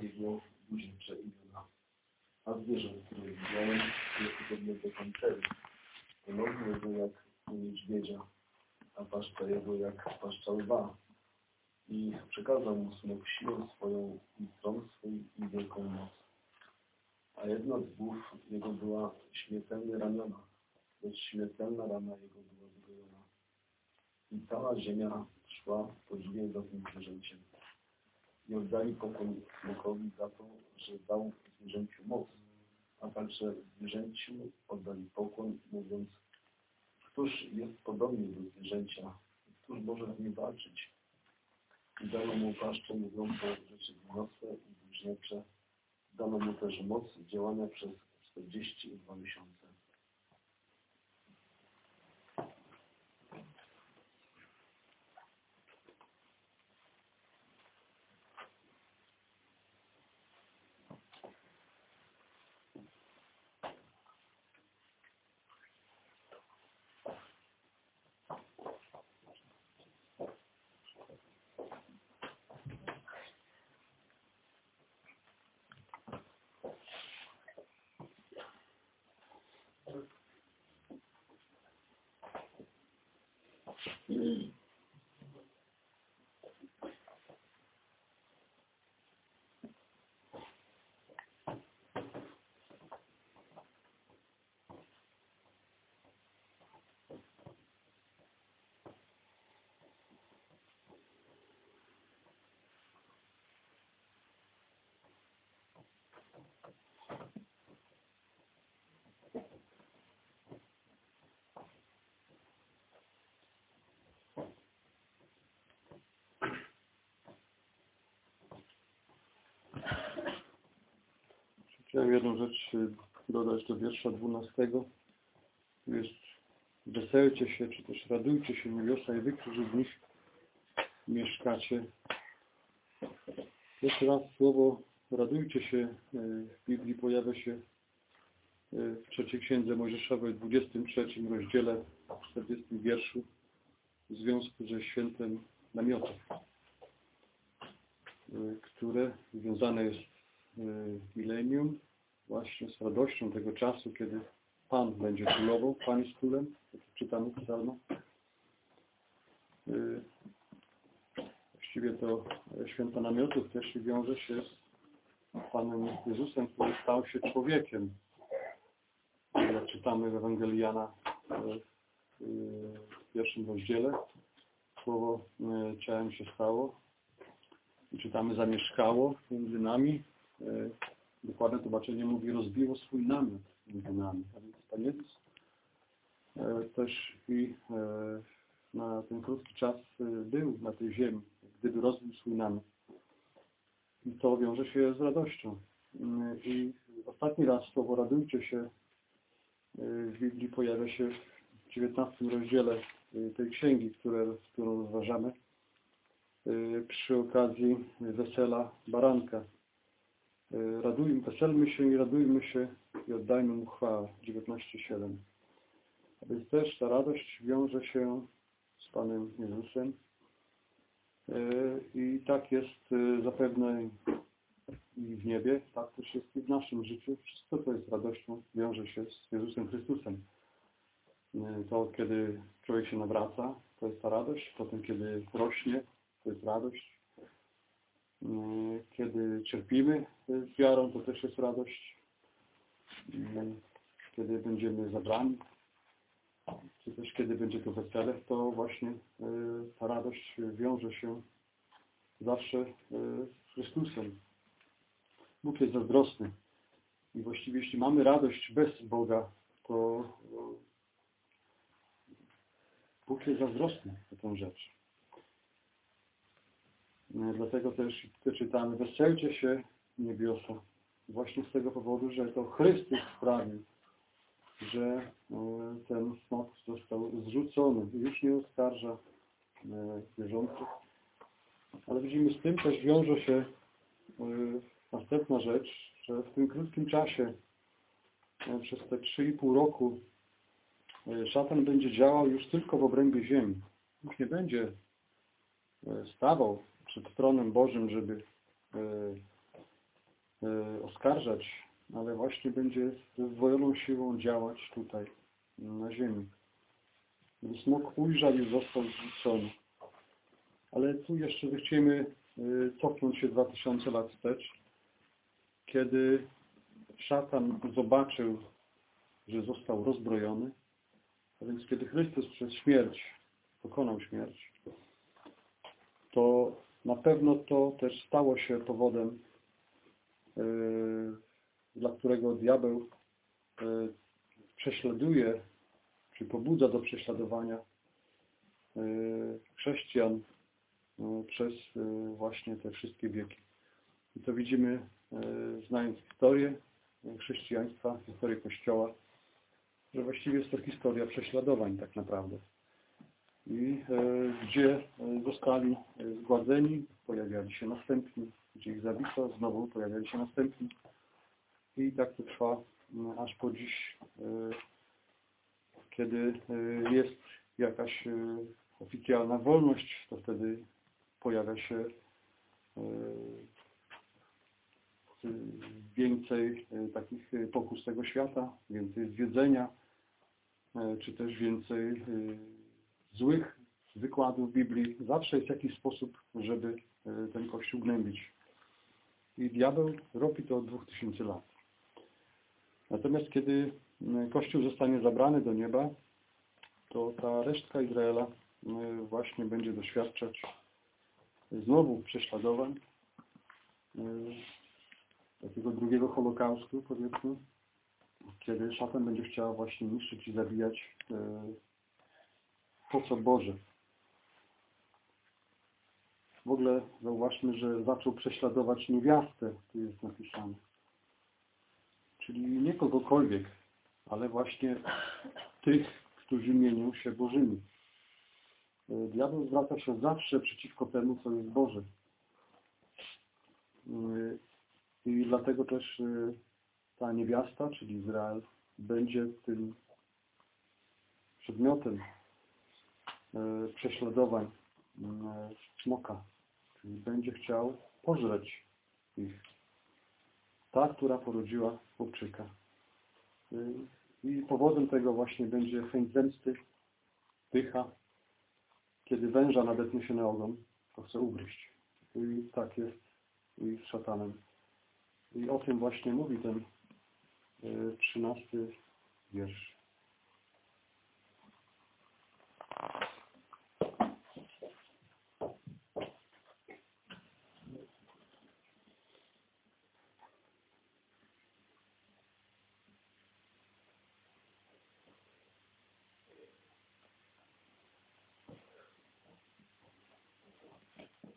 jego buźnicze imiona. A zwierzę, które widziałem, jest podobne do pantery. Nogi jego jak niedźwiedzia, a paszcza jego jak paszcza lwa. I przekazał mu smok siłę swoją i stron swój i wielką moc. A jedna z głów jego była śmiertelnie raniona, lecz śmiertelna rana jego była zgojona. I cała ziemia szła podziwie za tym zwierzęciem. I oddali pokój smokowi za to, że dał zwierzęciu moc, a także zwierzęciu oddali pokój, mówiąc, któż jest podobny do zwierzęcia, któż może z nim walczyć? I dano mu paszczę mówiącą rzeczy wyniosłe i bliźniacze. Dano mu też moc działania przez 42 miesiące. Mm-hmm. Chciałem jedną rzecz y, dodać do wiersza 12. Tu jest weselcie się, czy też radujcie się niebiosa i wy, którzy w nich mieszkacie. Jeszcze raz słowo radujcie się y, w Biblii pojawia się y, w trzeciej księdze Mojżeszowej, w 23 rozdziale, w 40 wierszu w związku ze świętem namiotów, które związane jest milenium, właśnie z radością tego czasu, kiedy Pan będzie królował, Pan jest królem, czytamy w psalmach. Właściwie to święto namiotów też wiąże się z Panem Jezusem, który stał się człowiekiem. Jak czytamy w Ewangelii Jana w pierwszym rozdziale, słowo ciałem się stało i czytamy zamieszkało między nami, dokładne tłumaczenie mówi, rozbiło swój namiot między nami. A więc Pan Jezus też i na ten krótki czas był na tej ziemi, gdyby rozbił swój namiot. I to wiąże się z radością. I ostatni raz słowo radujcie się w Biblii pojawia się w 19 rozdziale tej księgi, które, którą rozważamy przy okazji wesela baranka. Radujmy, weselmy się i radujmy się i oddajmy Mu chwałę. 19.7. A więc też ta radość wiąże się z Panem Jezusem. I tak jest zapewne i w niebie, tak też jest i w naszym życiu. Wszystko, co jest radością, wiąże się z Jezusem Chrystusem. To, kiedy człowiek się nawraca, to jest ta radość. Potem, kiedy rośnie, to jest radość. Kiedy cierpimy z wiarą, to też jest radość. Kiedy będziemy zabrani, czy też kiedy będzie to wesele, to właśnie ta radość wiąże się zawsze z Chrystusem. Bóg jest zazdrosny. I właściwie jeśli mamy radość bez Boga, to Bóg jest zazdrosny o tę rzecz. Dlatego też czytamy, weselcie się niebiosa. Właśnie z tego powodu, że to Chrystus sprawił, że ten smok został zrzucony już nie oskarża wierzących. Ale widzimy, z tym też wiąże się następna rzecz, że w tym krótkim czasie, przez te 3,5 roku, szatan będzie działał już tylko w obrębie ziemi. Już nie będzie stawał przed tronem Bożym, żeby oskarżać, ale właśnie będzie ze zdwojoną siłą działać tutaj, na ziemi. Smok ujrzał i został zrzucony. Ale tu jeszcze chcemy y, cofnąć się 2000 lat wstecz, kiedy szatan zobaczył, że został rozbrojony, a więc kiedy Chrystus przez śmierć pokonał śmierć, to na pewno to też stało się powodem, dla którego diabeł yy, prześladuje, czy pobudza do prześladowania yy, chrześcijan yy, przez właśnie te wszystkie wieki. I to widzimy, znając historię chrześcijaństwa, historię Kościoła, że właściwie jest to historia prześladowań tak naprawdę. I e, gdzie e, zostali e, zgładzeni, pojawiali się następni, gdzie ich zabito, znowu pojawiali się następni. I tak to trwa m, aż po dziś, e, kiedy e, jest jakaś e, oficjalna wolność, to wtedy pojawia się y, więcej y, takich y, pokus tego świata, więcej zwiedzenia, y, czy też więcej y, złych wykładów Biblii. Zawsze jest jakiś sposób, żeby y, ten Kościół gnębić. I diabeł robi to od 2000 lat. Natomiast kiedy y, Kościół zostanie zabrany do nieba, to ta resztka Izraela y, właśnie będzie doświadczać znowu prześladowań, y, takiego drugiego Holokaustu, powiedzmy, kiedy szatan będzie chciał właśnie niszczyć i zabijać e, to, co Boże. W ogóle zauważmy, że zaczął prześladować niewiastę, tu jest napisane. Czyli nie kogokolwiek, ale właśnie tych, którzy mienią się Bożymi. E, Diabeł zwraca się zawsze przeciwko temu, co jest Boże. E, i dlatego też y, ta niewiasta, czyli Izrael, będzie tym przedmiotem prześladowań smoka. Czyli będzie chciał pożreć ich. Ta, która porodziła chłopczyka. I powodem tego właśnie będzie chęć zemsty, pycha. Kiedy węża nadetnie się na ogon, to chce ugryźć. I tak jest i z szatanem. I o tym właśnie mówi ten y, trzynasty wiersz.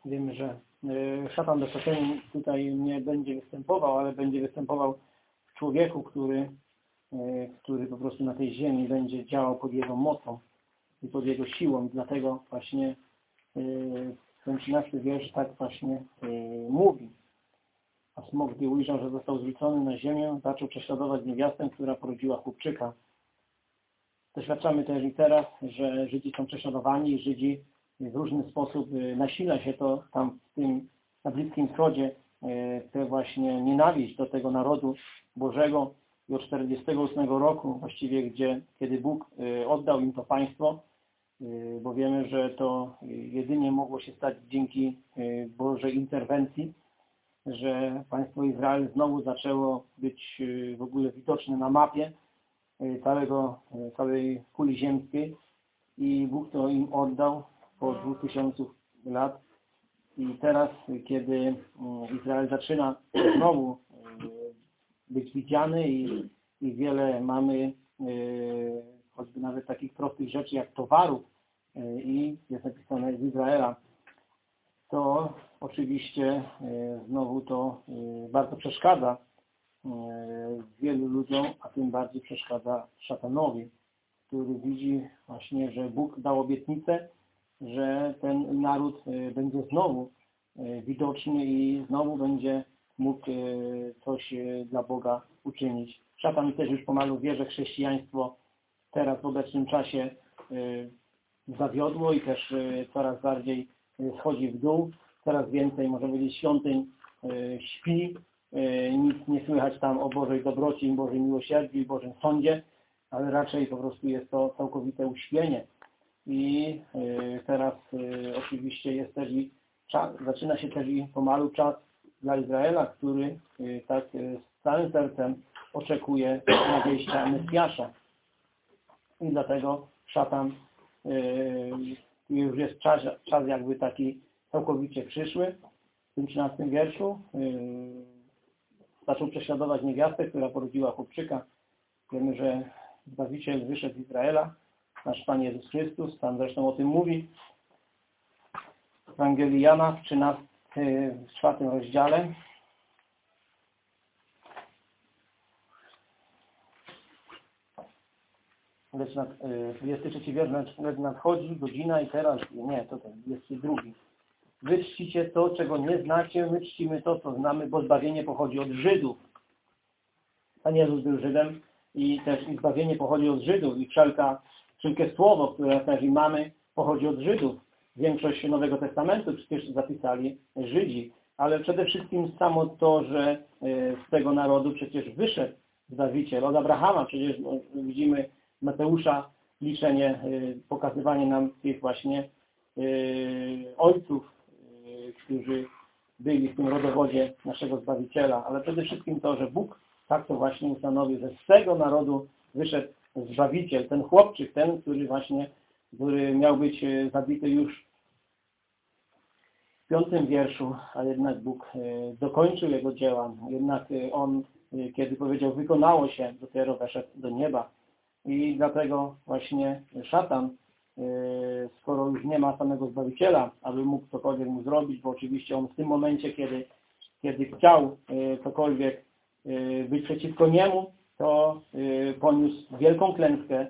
Wiemy, że e, szatan szatanu tutaj nie będzie występował, ale będzie występował w człowieku, który, e, który po prostu na tej ziemi będzie działał pod jego mocą i pod jego siłą. Dlatego właśnie e, ten 13 wiersz tak właśnie mówi. A smok, gdy ujrzał, że został zwrócony na ziemię, zaczął prześladować niewiastę, która porodziła chłopczyka. Doświadczamy też i teraz, że Żydzi są prześladowani, Żydzi w różny sposób y, nasila się to tam w tym, na Bliskim Wschodzie, y, te właśnie nienawiść do tego narodu Bożego. I od 48 roku właściwie, gdzie, kiedy Bóg y, oddał im to państwo, bo wiemy, że to jedynie mogło się stać dzięki Bożej interwencji, że państwo Izrael znowu zaczęło być w ogóle widoczne na mapie całego, całej kuli ziemskiej i Bóg to im oddał po 2000 lat. I teraz, kiedy mm, Izrael zaczyna znowu mm, być widziany i, i wiele mamy y, choćby nawet takich prostych rzeczy jak towarów y, i jest napisane z Izraela, to oczywiście y, znowu to bardzo przeszkadza wielu ludziom, a tym bardziej przeszkadza szatanowi, który widzi właśnie, że Bóg dał obietnicę, że ten naród e, będzie znowu e, widoczny i znowu będzie mógł e, coś dla Boga uczynić. Szatan też już pomalu wie, że chrześcijaństwo teraz w obecnym czasie zawiodło i też coraz bardziej schodzi w dół. Coraz więcej, można powiedzieć, świątyń śpi nic nie słychać tam o Bożej dobroci, Bożym miłosierdziu i Bożym sądzie, ale raczej po prostu jest to całkowite uśpienie. I e, teraz e, oczywiście jest też i czas, zaczyna się też i pomalu czas dla Izraela, który e, tak z całym sercem oczekuje nadejścia Mesjasza. I dlatego szatan już jest czas, czas jakby taki całkowicie przyszły. W tym 13 wierszu zaczął prześladować niewiastę, która porodziła chłopczyka. Wiemy, że Zbawiciel wyszedł z Izraela, nasz Pan Jezus Chrystus, Pan zresztą o tym mówi. W Ewangelii Jana w 13, w czwartym rozdziale lecz nad, y, 23 wiersz, lecz, lecz nadchodzi godzina i teraz, nie, to ten 22. Wy czcicie to, czego nie znacie, my czcimy to, co znamy, bo zbawienie pochodzi od Żydów. Pan Jezus był Żydem i też i zbawienie pochodzi od Żydów i wszelka, wszelkie słowo, które też i mamy, pochodzi od Żydów. Większość Nowego Testamentu przecież zapisali Żydzi, ale przede wszystkim samo to, że y, z tego narodu przecież wyszedł Zbawiciel. Od Abrahama przecież no, widzimy Mateusza liczenie, y, pokazywanie nam tych właśnie y, ojców, którzy byli w tym rodowodzie naszego Zbawiciela, ale przede wszystkim to, że Bóg tak to właśnie ustanowił, że z tego narodu wyszedł Zbawiciel, ten chłopczyk, ten, który właśnie, który miał być y, zabity już w piątym wierszu, a jednak Bóg y, dokończył jego dzieła. Jednak y, on, kiedy powiedział, wykonało się, dopiero weszedł do nieba. I dlatego właśnie szatan, skoro już nie ma samego Zbawiciela, aby mógł cokolwiek mu zrobić, bo oczywiście on w tym momencie, kiedy, kiedy chciał cokolwiek być przeciwko niemu, to poniósł wielką klęskę.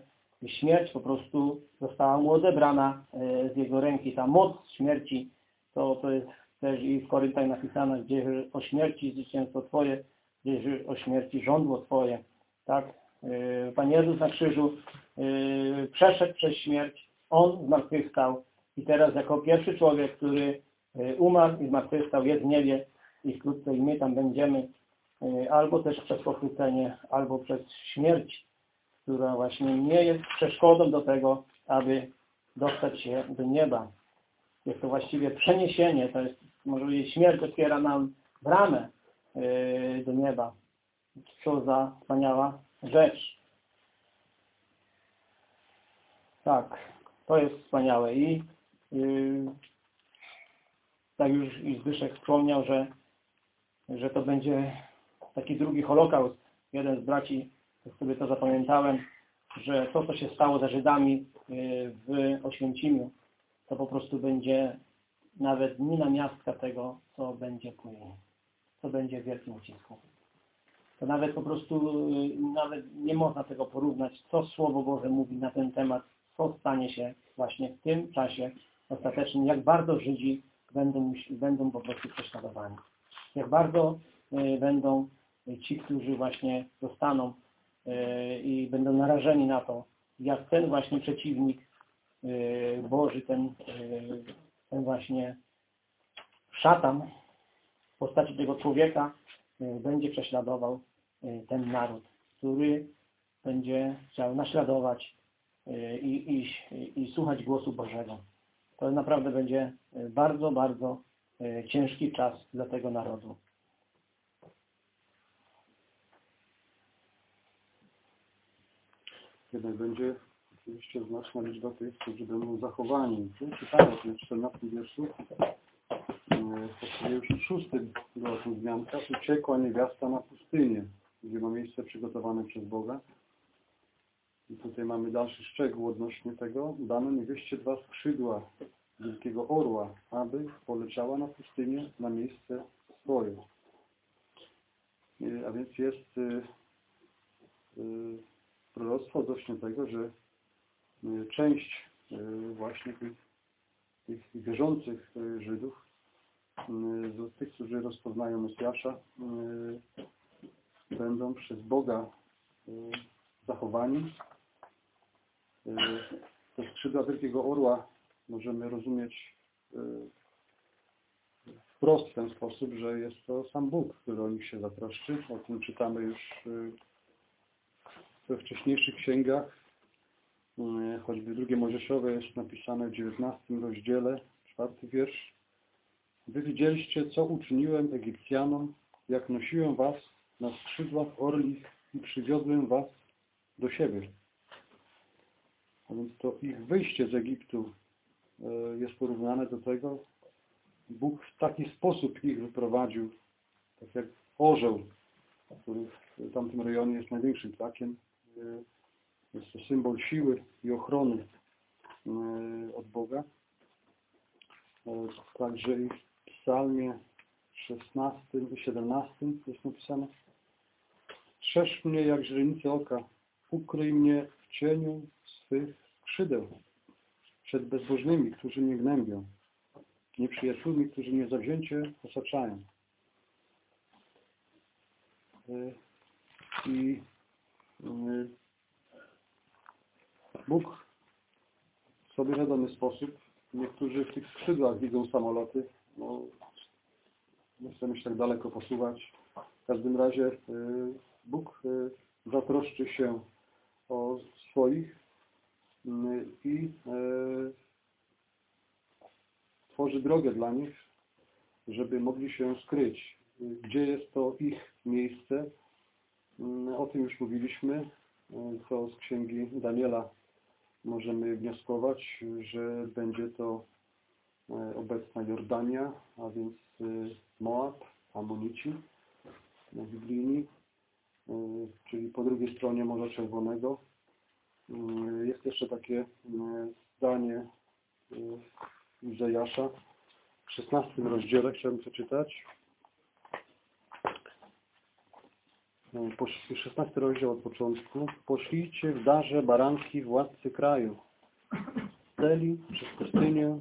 Śmierć po prostu została mu odebrana z jego ręki. Ta moc śmierci, to, to jest też i w Koryntach napisane, gdzie o śmierci zwycięstwo Twoje, gdzie o śmierci żądło Twoje. Tak? Pan Jezus na krzyżu przeszedł przez śmierć, On zmartwychwstał i teraz jako pierwszy człowiek, który umarł i zmartwychwstał, jest w niebie i wkrótce i my tam będziemy albo też przez pochwycenie, albo przez śmierć, która właśnie nie jest przeszkodą do tego, aby dostać się do nieba. Jest to właściwie przeniesienie, to jest, może śmierć otwiera nam bramę do nieba. Co za wspaniała rzecz. Tak, to jest wspaniałe i yy, tak już Zbyszek wspomniał, że, że to będzie taki drugi holokaust. Jeden z braci, sobie to zapamiętałem, że to, co się stało ze Żydami yy, w Oświęcimiu, to po prostu będzie nawet nie na miastka tego, co będzie później, co będzie w wielkim ucisku to nawet po prostu y, nawet nie można tego porównać, co Słowo Boże mówi na ten temat, co stanie się właśnie w tym czasie ostatecznym, jak bardzo Żydzi będą, będą po prostu prześladowani. Jak bardzo y, będą ci, którzy właśnie zostaną y, i będą narażeni na to, jak ten właśnie przeciwnik Boży, ten, ten właśnie szatan w postaci tego człowieka będzie prześladował ten naród, który będzie chciał naśladować i, i, i słuchać głosu Bożego. To naprawdę będzie bardzo, bardzo ciężki czas dla tego narodu. Jednak będzie oczywiście znaczna liczba tych, którzy będą zachowani. Czytamy w tym 14 wierszu, właściwie już w szóstym była tu wzmianka, uciekła niewiasta na pustynię, gdzie ma miejsce przygotowane przez Boga. I tutaj mamy dalszy szczegół odnośnie tego. Dano niewieście dwa skrzydła wielkiego orła, aby poleciała na pustynię na miejsce swoje. A więc jest y, proroctwo odnośnie tego, że y, część właśnie tych, tych wierzących Żydów z tych, którzy rozpoznają Mesjasza, będą przez Boga zachowani. Te skrzydła Wielkiego Orła możemy rozumieć wprost w ten sposób, że jest to sam Bóg, który o nich się zatroszczy. O tym czytamy już we wcześniejszych księgach. Y, Choćby drugie Mojżeszowe jest napisane w 19 rozdziale, czwarty wiersz. Wy widzieliście, co uczyniłem Egipcjanom, jak nosiłem was na skrzydłach orlich i przywiodłem was do siebie. A więc to ich wyjście z Egiptu e, jest porównane do tego, Bóg w taki sposób ich wyprowadził, tak jak orzeł, który w tamtym rejonie jest największym ptakiem. E, Jest to symbol siły i ochrony e, od Boga. E, Także i w psalmie 16 i 17 jest napisane Strzeż mnie jak źrenice oka, ukryj mnie w cieniu swych skrzydeł przed bezbożnymi, którzy mnie gnębią, nieprzyjaciółmi, którzy mnie zawzięcie osaczają. I Bóg w sobie wiadomy sposób, niektórzy w tych skrzydłach widzą samoloty, no, nie chcę się tak daleko posuwać. W każdym razie e, Bóg e, zatroszczy się o swoich i tworzy drogę dla nich, żeby mogli się skryć. Gdzie jest to ich miejsce? Mm, O tym już mówiliśmy. To z księgi Daniela możemy wnioskować, że będzie to e, obecna Jordania, a więc e, Moab, Amonici, biblijni, e, czyli po drugiej stronie Morza Czerwonego. E, Jest jeszcze takie zdanie Izajasza w 16 rozdziale, chciałbym przeczytać. E, posz- 16 rozdział od początku. Poślijcie w darze baranki władcy kraju. Steli przez pustynię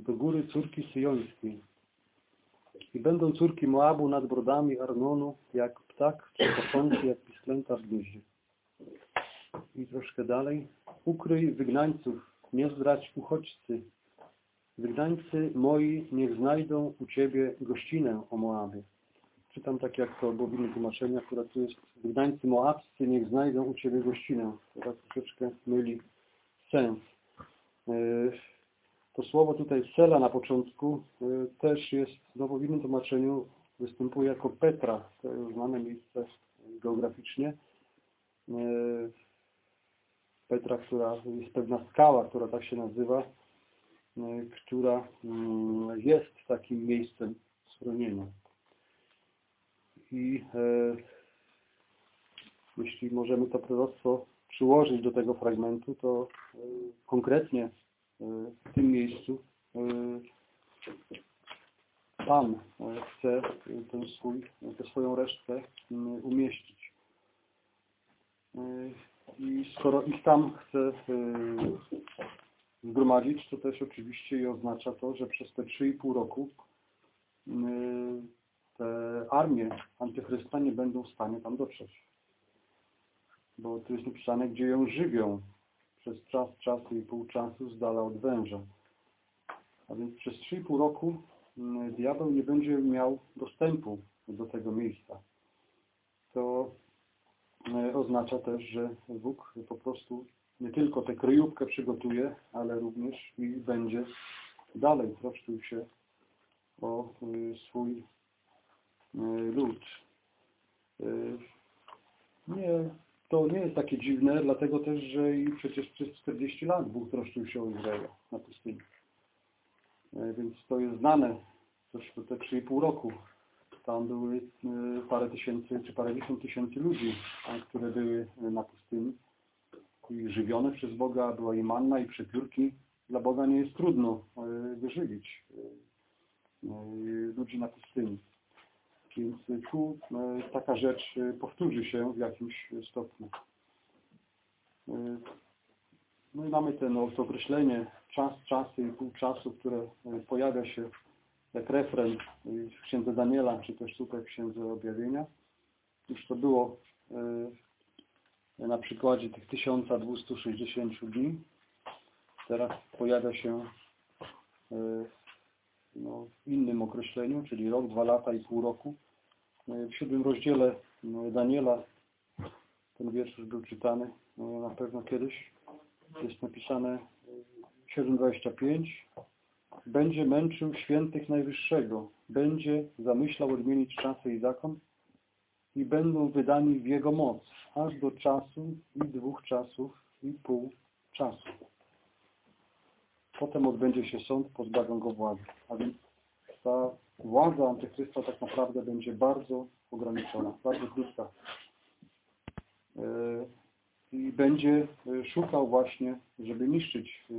do góry córki syjońskiej. I będą córki Moabu nad brodami Arnonu, jak ptak trzepoczący, jak pisklęta w gnieździe. I troszkę dalej. Ukryj wygnańców, nie zdrać uchodźcy. Wygnańcy moi niech znajdą u Ciebie gościnę o Moabie. Czytam tak jak to było w innym tłumaczeniu, akurat tu jest wygnańcy moabscy niech znajdą u Ciebie gościnę. Teraz troszeczkę myli sens. E, To słowo tutaj Sela na początku e, też jest znowu w innym tłumaczeniu występuje jako Petra. To jest znane miejsce geograficznie. E, Petra, która jest pewna skała, która tak się nazywa, która mm, jest takim miejscem schronienia. I e, jeśli możemy to proroctwo przyłożyć do tego fragmentu, to e, konkretnie e, w tym miejscu Pan chce ten swój, tę swoją resztę umieścić. I skoro ich tam chce zgromadzić, to też oczywiście i oznacza to, że przez te 3,5 roku te armie antychrysta nie będą w stanie tam dotrzeć. Bo tu jest napisane, gdzie ją żywią przez czas, czasu i pół czasu z dala od węża. A więc przez 3,5 roku diabeł nie będzie miał dostępu do tego miejsca. To e, oznacza też, że Bóg po prostu nie tylko tę kryjówkę przygotuje, ale również i będzie dalej troszczył się o y, swój lud. Y, Nie, to nie jest takie dziwne, dlatego też, że i przecież przez 40 lat Bóg troszczył się o Izraela na pustyni. E, Więc to jest znane, też te 3,5 roku. Tam były y, parę tysięcy, czy parędziesiąt tysięcy ludzi, które były y, na pustyni i żywione przez Boga, była i manna, i przepiórki. Dla Boga nie jest trudno y, wyżywić y, y, ludzi na pustyni. Więc tu y, taka rzecz y, powtórzy się w jakimś stopniu. Y, No i mamy ten, no, to określenie czas, czasy i pół czasu, które y, pojawia się jak refren w Księdze Daniela, czy też tutaj w Księdze Objawienia. Już to było na przykładzie tych 1260 dni. Teraz pojawia się no, w innym określeniu, czyli rok, dwa lata i pół roku. E, W siódmym rozdziale no, Daniela ten wiersz już był czytany no, na pewno kiedyś. Jest napisane e, 7,25 Będzie męczył świętych Najwyższego, będzie zamyślał odmienić czasy i zakon i będą wydani w Jego moc, aż do czasu i dwóch czasów i pół czasu. Potem odbędzie się sąd, pozbawią go władzy. A więc ta władza Antychrysta tak naprawdę będzie bardzo ograniczona, bardzo krótka. E, I będzie e, szukał właśnie, żeby niszczyć e,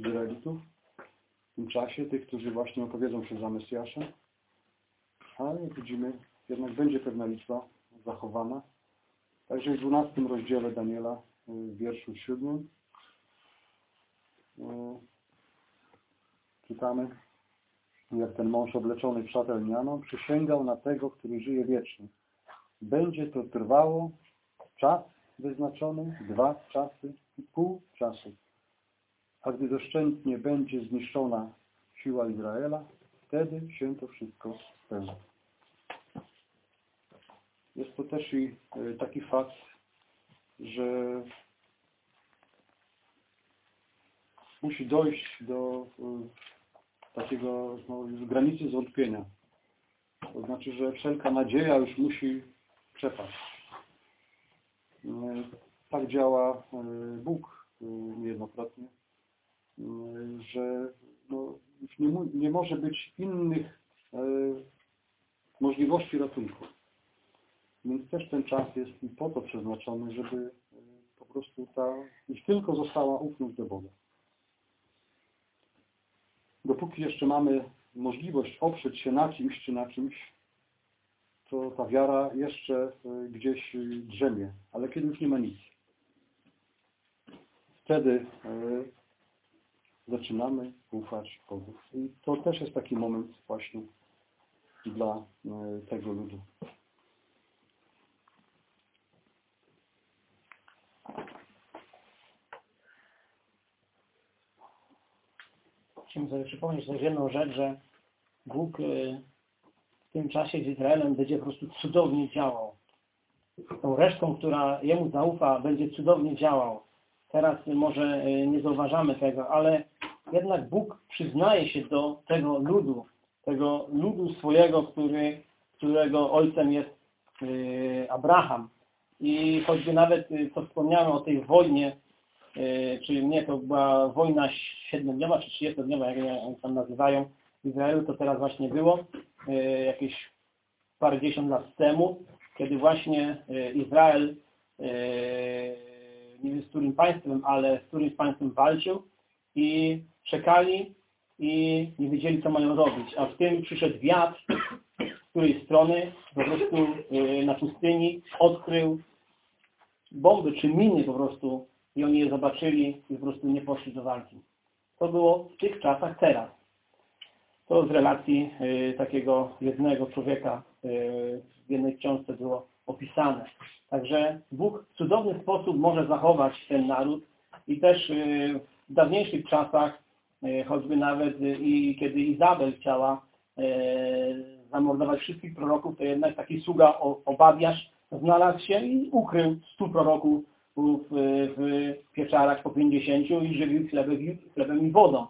Izraelitów w tym czasie, tych, którzy właśnie opowiedzą się za Mesjaszem. Ale jak widzimy, jednak będzie pewna liczba zachowana. Także w 12 rozdziale Daniela, w wierszu 7, czytamy, jak ten mąż obleczony w szatę lnianą przysięgał na tego, który żyje wiecznie. Będzie to trwało czas wyznaczony, dwa czasy i pół czasu. A gdy doszczętnie będzie zniszczona siła Izraela, wtedy się to wszystko spełni. Jest to też i e, taki fakt, że musi dojść do y, takiego no, granicy zwątpienia. To znaczy, że wszelka nadzieja już musi przepaść. Y, Tak działa y, Bóg y, niejednokrotnie, że no, już nie, nie może być innych możliwości ratunku. Więc też ten czas jest po to przeznaczony, żeby po prostu ta już tylko została ufność do Boga dopóki jeszcze mamy możliwość oprzeć się na kimś czy na czymś, to ta wiara jeszcze y, gdzieś y, drzemie. Ale kiedy już nie ma nic, wtedy y, zaczynamy ufać Bogu. I to też jest taki moment właśnie dla tego ludu. Chciałbym sobie przypomnieć też jedną rzecz, że Bóg y, w tym czasie z Izraelem będzie po prostu cudownie działał. Tą resztą, która Jemu zaufa, będzie cudownie działał. Teraz może y, nie zauważamy tego, ale jednak Bóg przyznaje się do tego ludu, tego ludu swojego, który, którego ojcem jest y, Abraham. I choćby nawet, co wspomniałem o tej wojnie, czyli nie, to była wojna siedmiodniowa czy trzydziestodniowa, jak oni tam nazywają w Izraelu, to teraz właśnie było, y, jakieś parędziesiąt lat temu, kiedy właśnie y, Izrael, nie wiem z którym państwem, ale z którymś państwem walczył i czekali i nie wiedzieli, co mają robić. A w tym przyszedł wiatr z której strony po prostu na pustyni odkrył bomby czy miny po prostu i oni je zobaczyli i po prostu nie poszli do walki. To było w tych czasach teraz. To z relacji y, takiego jednego człowieka y, w jednej książce było opisane. Także Bóg w cudowny sposób może zachować ten naród i też y, w dawniejszych czasach, y, choćby nawet y, i kiedy Izabel chciała y, zamordować wszystkich proroków, to jednak taki sługa Obawiasz znalazł się i ukrył stu proroków w, w pieczarach po 50 i żywił chlebem, chlebem i wodą.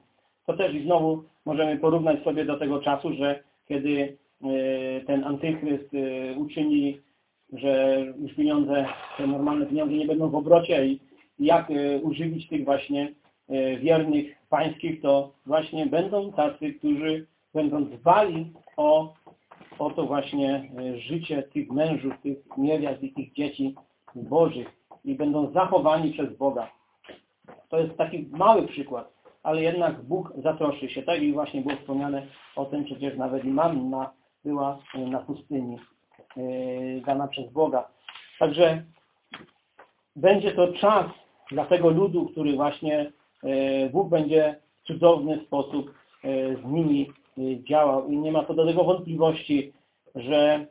To też i znowu możemy porównać sobie do tego czasu, że kiedy e, ten antychryst e, uczyni, że już pieniądze, te normalne pieniądze nie będą w obrocie i jak e, używić tych właśnie wiernych pańskich, to właśnie będą tacy, którzy będą dbali o, o to właśnie życie tych mężów, tych niewiast i tych dzieci bożych i będą zachowani przez Boga. To jest taki mały przykład, ale jednak Bóg zatroszczy się. Tak i właśnie było wspomniane o tym, przecież nawet i manna była e, na pustyni e, dana przez Boga. Także będzie to czas dla tego ludu, który właśnie e, Bóg będzie w cudowny sposób z nimi działał i nie ma co do tego wątpliwości, że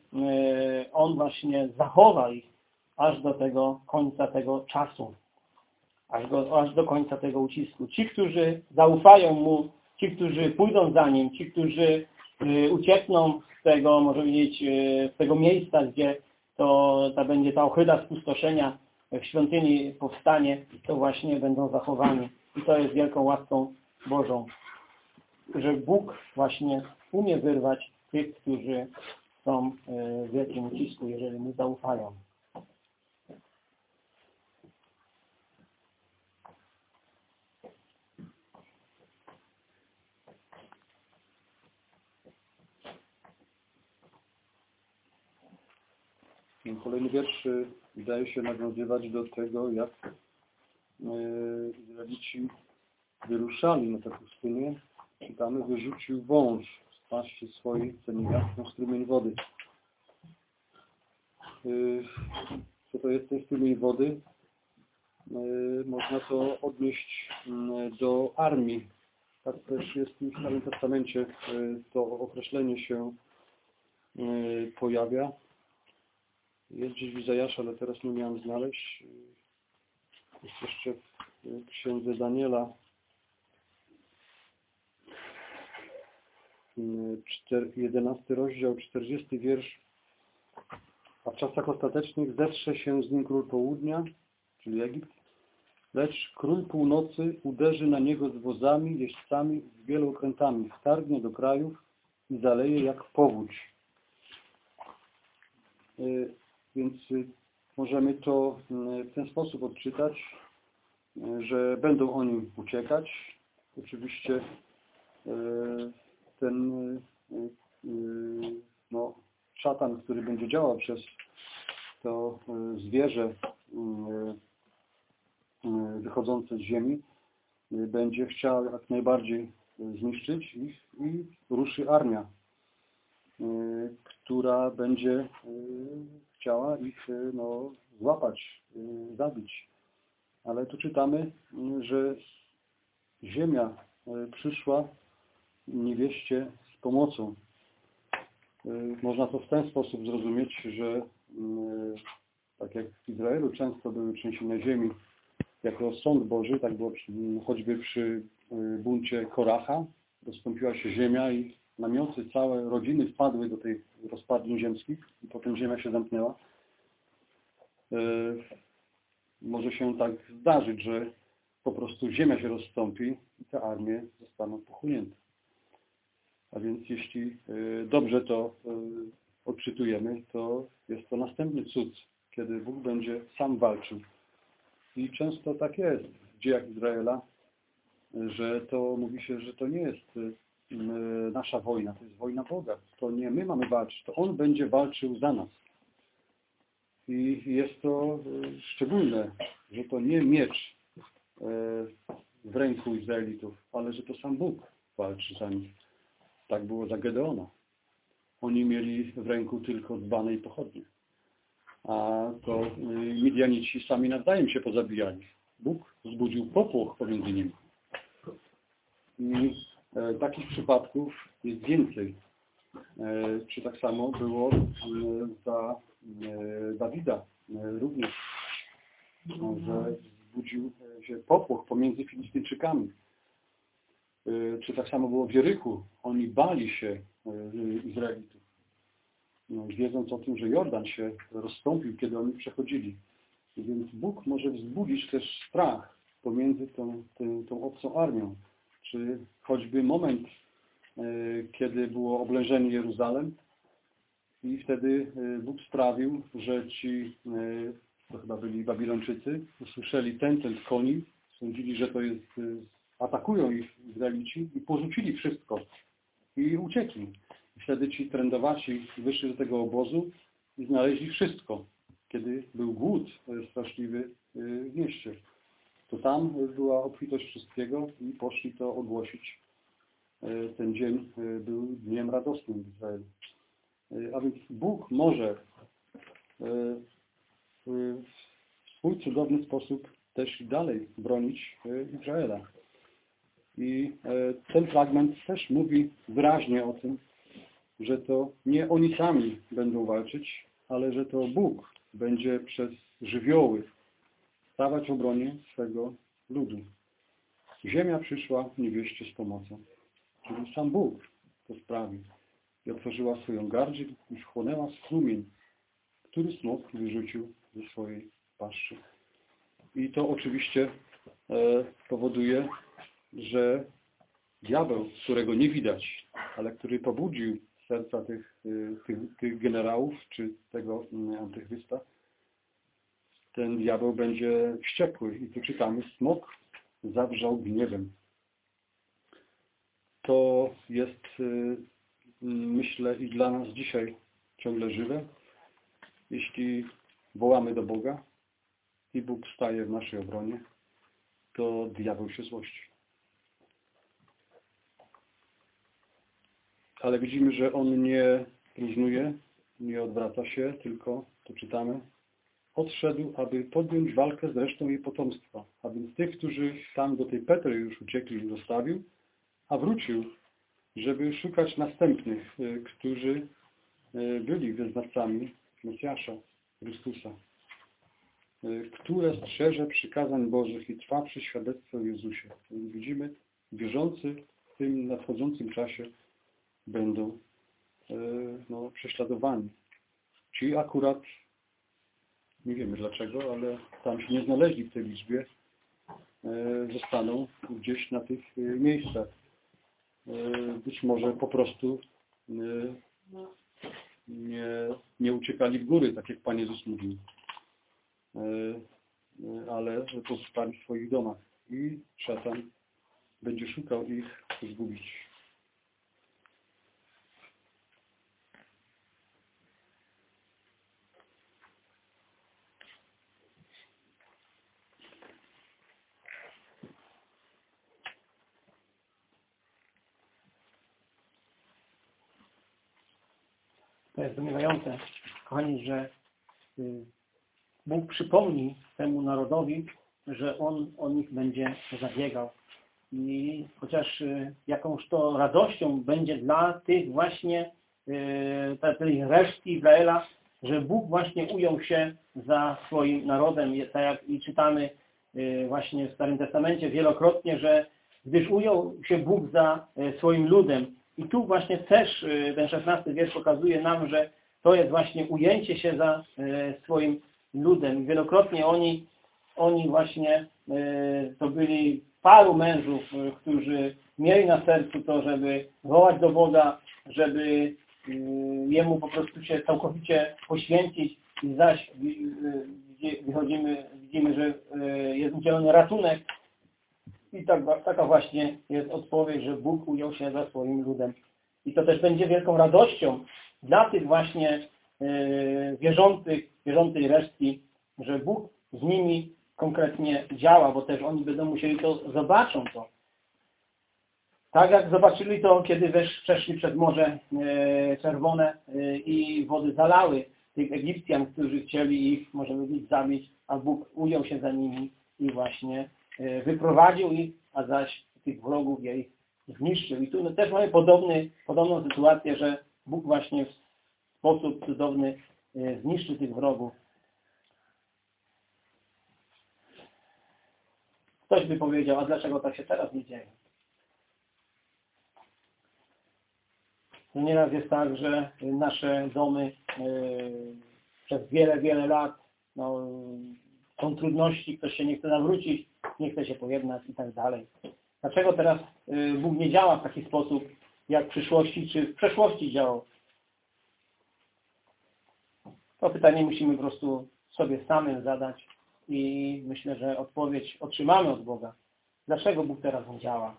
On właśnie zachowa ich aż do tego końca tego czasu, aż do, aż do końca tego ucisku. Ci, którzy zaufają Mu ci, którzy pójdą za Nim, ci, którzy y, uciekną z tego, może powiedzieć, y, z tego miejsca, gdzie to ta będzie ta ochyda spustoszenia w świątyni powstanie, to właśnie będą zachowani. I to jest wielką łaską Bożą, że Bóg właśnie umie wyrwać tych, którzy są y, w wielkim ucisku, jeżeli Mu zaufają. Kolejny wiersz y, wydaje się nawiązywać do tego, jak y, Izraelici wyruszali na tę pustynię. Czytamy, wyrzucił wąż z paści swojej, co niewiastną strumień wody. Y, Co to jest ten strumień wody? Można to odnieść mm, do armii. Tak też jest w Starym Testamencie to określenie się pojawia. Jest gdzieś w Izajasza, ale teraz nie miałem znaleźć. Jest jeszcze w księdze Daniela. Czter- 11 rozdział, 40 wiersz. A w czasach ostatecznych zetrze się z nim król południa, czyli Egipt, lecz król północy uderzy na niego z wozami, jeźdźcami, z wielu okrętami, wtargnie do krajów i zaleje jak powódź. Więc y, możemy to y, w ten sposób odczytać, y, że będą oni uciekać. Oczywiście ten no, szatan, który będzie działał przez to zwierzę wychodzące z ziemi, będzie chciał jak najbardziej zniszczyć ich i ruszy armia, która będzie chciała ich y, no, złapać, y, zabić. Ale tu czytamy, y, że ziemia przyszła niewieście z pomocą. Można to w ten sposób zrozumieć, że tak jak w Izraelu często były trzęsienia ziemi jako sąd Boży, tak było choćby przy buncie Koracha, rozstąpiła się ziemia i namioty, całe rodziny wpadły do tych rozpadlin ziemskich i potem ziemia się zamknęła. Y, Może się tak zdarzyć, że po prostu ziemia się rozstąpi i te armie zostaną pochłonięte. A więc jeśli y, dobrze to y, odczytujemy, to jest to następny cud, kiedy Bóg będzie sam walczył. I często tak jest w dziejach Izraela, że to mówi się, że to nie jest nasza wojna, to jest wojna Boga. To nie my mamy walczyć, to On będzie walczył za nas. I jest to y, szczególne, że to nie miecz y, w ręku Izraelitów, ale że to sam Bóg walczy za nich. Tak było za Gedeona. Oni mieli w ręku tylko dzbane i pochodnie. A to Midianici sami nawzajem się pozabijali. Bóg wzbudził popłoch pomiędzy nimi. E, takich przypadków jest więcej. E, czy tak samo było e, za e, Dawida e, również, że wzbudził e, się popłoch pomiędzy Filistynczykami. E, Czy tak samo było w Jerychu. Oni bali się e, Izraelitów, no, wiedząc o tym, że Jordan się rozstąpił, kiedy oni przechodzili. Więc Bóg może wzbudzić też strach pomiędzy tą, tą, tą obcą armią. Czy choćby moment, e, kiedy było oblężenie Jeruzalem i wtedy e, Bóg sprawił, że ci, e, to chyba byli Babilończycy, usłyszeli ten, ten koni, sądzili, że to jest, atakują ich Izraelici i porzucili wszystko i uciekli. Wtedy ci trędowaci wyszli do tego obozu i znaleźli wszystko, kiedy był głód straszliwy w mieście. To tam była obfitość wszystkiego i poszli to ogłosić. E, Ten dzień e, był dniem radosnym w Izraelu. E, A więc Bóg może w swój cudowny sposób też dalej bronić Izraela. I ten fragment też mówi wyraźnie o tym, że to nie oni sami będą walczyć, ale że to Bóg będzie przez żywioły stawać w obronie swego ludu. Ziemia przyszła niewieście z pomocą. czyli sam Bóg to sprawił. I otworzyła swoją gardziel i wchłonęła strumień, który smok wyrzucił ze swojej paszczy. I to oczywiście e, powoduje, że diabeł, którego nie widać, ale który pobudził serca tych, y, tych, tych generałów, czy tego mm, antychrysta, ten diabeł będzie wściekły. I tu czytamy, smok zawrzał gniewem. To jest, y, myślę, i dla nas dzisiaj ciągle żywe. Jeśli wołamy do Boga i Bóg staje w naszej obronie, to diabeł się złości. Ale widzimy, że on nie próżnuje, nie odwraca się, tylko, to czytamy, odszedł, aby podjąć walkę z resztą jej potomstwa. A więc tych, którzy tam do tej Petry już uciekli, zostawił, a wrócił, żeby szukać następnych, y, którzy y, byli wyznawcami Mesjasza, Chrystusa, y, które strzeże przykazań Bożych i trwa przy świadectwie o Jezusie. Widzimy, wierzący w tym nadchodzącym czasie będą no, prześladowani. Ci akurat nie wiemy dlaczego, ale tam się nie znaleźli w tej liczbie, e, zostaną gdzieś na tych e, miejscach. E, być może po prostu nie, nie uciekali w góry, tak jak Pan Jezus mówił, ale pozostali w swoich domach i szatan będzie szukał ich zgubić. To jest zdumiewające, kochani, że y, Bóg przypomni temu narodowi, że On o nich będzie zabiegał. I chociaż y, jakąż to radością będzie dla tych właśnie y, tej resztki Izraela, że Bóg właśnie ujął się za swoim narodem, tak jak i czytamy właśnie w Starym Testamencie wielokrotnie, że gdyż ujął się Bóg za swoim ludem, i tu właśnie też y, ten szesnasty wiersz pokazuje nam, że to jest właśnie ujęcie się za y, swoim ludem. Wielokrotnie oni, oni właśnie y, to byli paru mężów, którzy mieli na sercu to, żeby wołać do Boga, żeby Jemu po prostu się całkowicie poświęcić i zaś wychodzimy, widzimy, że jest udzielony ratunek i tak, taka właśnie jest odpowiedź, że Bóg ujął się za swoim ludem. I to też będzie wielką radością dla tych właśnie yy, wierzących, wierzącej resztki, że Bóg z nimi konkretnie działa, bo też oni będą musieli to, zobaczą to. Tak jak zobaczyli to, kiedy wesz, przeszli przez Morze e, Czerwone e, i wody zalały tych Egipcjan, którzy chcieli ich, możemy powiedzieć, zabić, a Bóg ujął się za nimi i właśnie wyprowadził ich, a zaś tych wrogów jej zniszczył. I tu no, też mamy podobny, podobną sytuację, że Bóg właśnie w sposób cudowny e, zniszczy tych wrogów. Ktoś by powiedział, a dlaczego tak się teraz nie dzieje? No nieraz jest tak, że nasze domy yy, przez wiele, wiele lat no, są trudności, ktoś się nie chce nawrócić, nie chce się pojednać i tak dalej. Dlaczego teraz y, Bóg nie działa w taki sposób, jak w przyszłości czy w przeszłości działał? To pytanie musimy po prostu sobie samym zadać i myślę, że odpowiedź otrzymamy od Boga. Dlaczego Bóg teraz nie działa?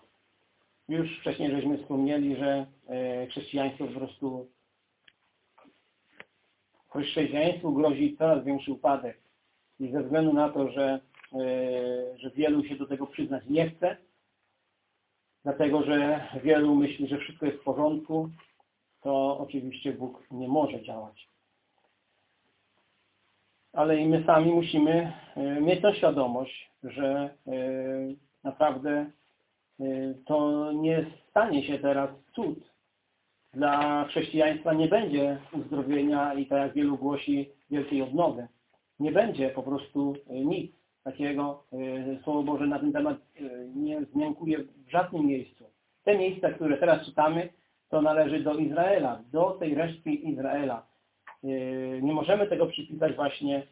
Już wcześniej żeśmy wspomnieli, że y, chrześcijaństwo po prostu chrześcijaństwu grozi coraz większy upadek. I ze względu na to, że E, że wielu się do tego przyznać nie chce, dlatego że wielu myśli, że wszystko jest w porządku, to oczywiście Bóg nie może działać. Ale i my sami musimy e, mieć tą świadomość, że e, naprawdę to nie stanie się teraz cud. Dla chrześcijaństwa nie będzie uzdrowienia i tak jak wielu głosi wielkiej odnowy. Nie będzie po prostu nic takiego e, Słowo Boże na ten temat e, nie zmiankuje w żadnym miejscu. Te miejsca, które teraz czytamy, to należy do Izraela, do tej resztki Izraela. Yy, Nie możemy tego przypisać właśnie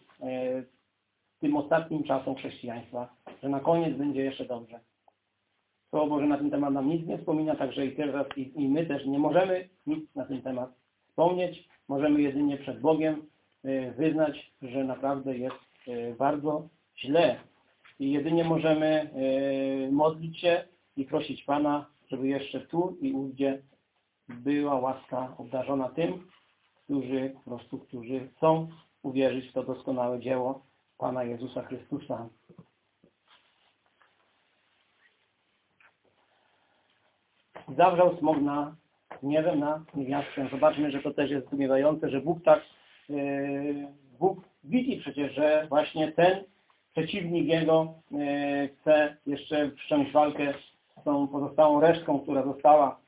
tym ostatnim czasom chrześcijaństwa, że na koniec będzie jeszcze dobrze. Słowo Boże na ten temat nam nic nie wspomina, także i teraz i, i my też nie możemy nic na ten temat wspomnieć. Możemy jedynie przed Bogiem wyznać, że naprawdę jest bardzo źle. I jedynie możemy yy, modlić się i prosić Pana, żeby jeszcze tu i ówdzie była łaska obdarzona tym, którzy po prostu, którzy chcą uwierzyć w to doskonałe dzieło Pana Jezusa Chrystusa. Zawrzał smog na gniewem na niewiastę. Zobaczmy, że to też jest zdumiewające, że Bóg tak, yy, Bóg widzi przecież, że właśnie ten przeciwnik Jego yy, chce jeszcze wszcząć walkę z tą pozostałą resztką, która została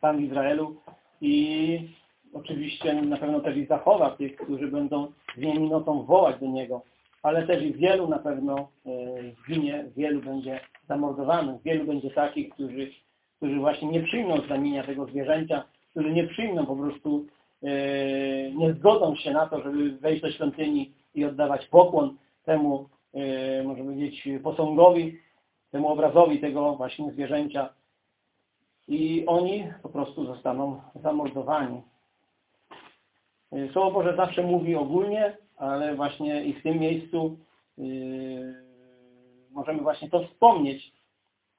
tam w Izraelu i oczywiście na pewno też i zachowa tych, którzy będą dniem i nocą wołać do Niego, ale też i wielu na pewno e, zginie, wielu będzie zamordowanych, wielu będzie takich, którzy, którzy właśnie nie przyjmą znamienia tego zwierzęcia, którzy nie przyjmą po prostu, e, nie zgodzą się na to, żeby wejść do świątyni i oddawać pokłon temu, e, może powiedzieć, posągowi, temu obrazowi tego właśnie zwierzęcia, i oni po prostu zostaną zamordowani. Słowo Boże zawsze mówi ogólnie, ale właśnie i w tym miejscu yy, możemy właśnie to wspomnieć,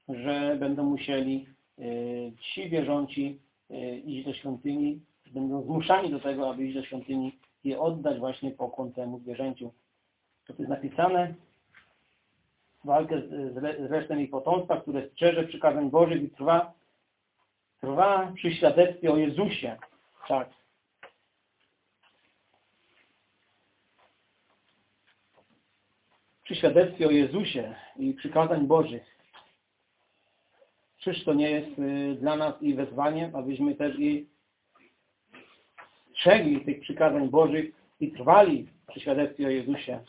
że będą musieli yy, ci wierząci yy, iść do świątyni, będą zmuszani do tego, aby iść do świątyni i oddać właśnie pokłon temu zwierzęciu. To jest napisane, walkę z, z resztem ich potomstwa, które strzeże przykazań Bożych i trwa trwa przy świadectwie o Jezusie. Tak. Przy świadectwie o Jezusie i przykazań Bożych. Czyż to nie jest y, dla nas i wezwaniem, abyśmy też i strzegli tych przykazań Bożych i trwali przy świadectwie o Jezusie.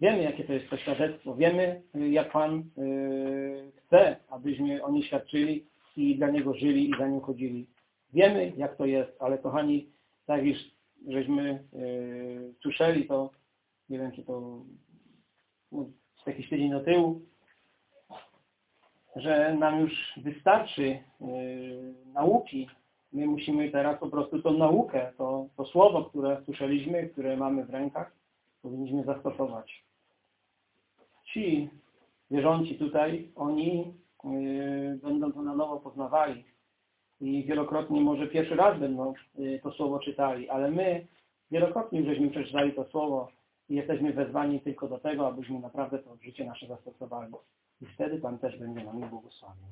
Wiemy, jakie to jest to świadectwo. Wiemy, y, jak Pan y, chce, abyśmy o nie świadczyli i dla Niego żyli i za Nim chodzili. Wiemy, jak to jest, ale kochani, tak już żeśmy yy, słyszeli to, nie wiem, czy to no, jakiś tydzień do tyłu, że nam już wystarczy yy, nauki. My musimy teraz po prostu tą naukę, to, to słowo, które słyszeliśmy, które mamy w rękach, powinniśmy zastosować. Ci wierzący tutaj, oni Yy, będą to na nowo poznawali i wielokrotnie może pierwszy raz będą yy, to słowo czytali, ale my wielokrotnie już żeśmy przeczytali to słowo i jesteśmy wezwani tylko do tego, abyśmy naprawdę to w życie nasze zastosowali. I wtedy Pan też będzie nami błogosławił.